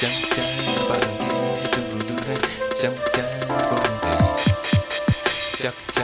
chăm chai bà nghe trong người đưa lên chăm chai vô đề chắc chắn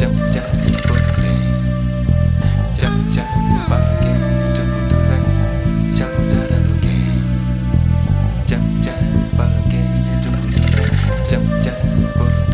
chậm chạp vấn đề chậm chạp bằng kèo trong một tương lai chẳng muốn ta đang ok chậm chạp bằng kèo trong một tương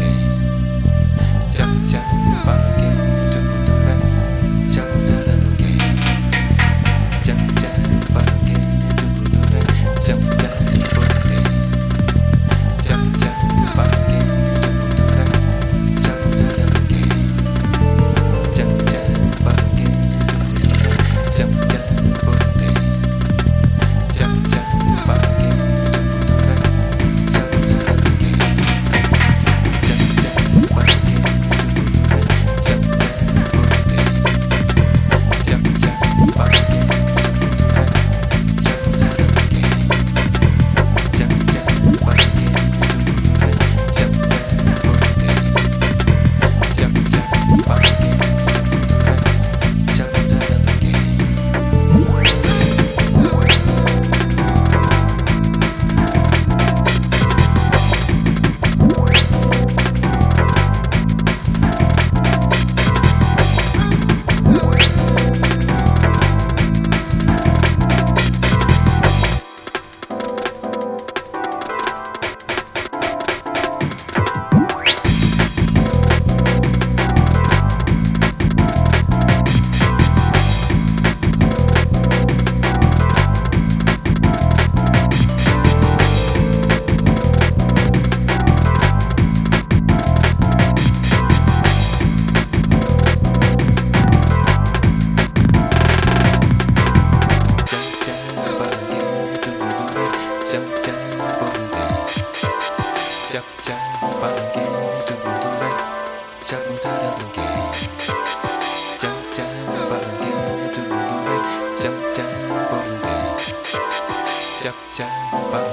家吧。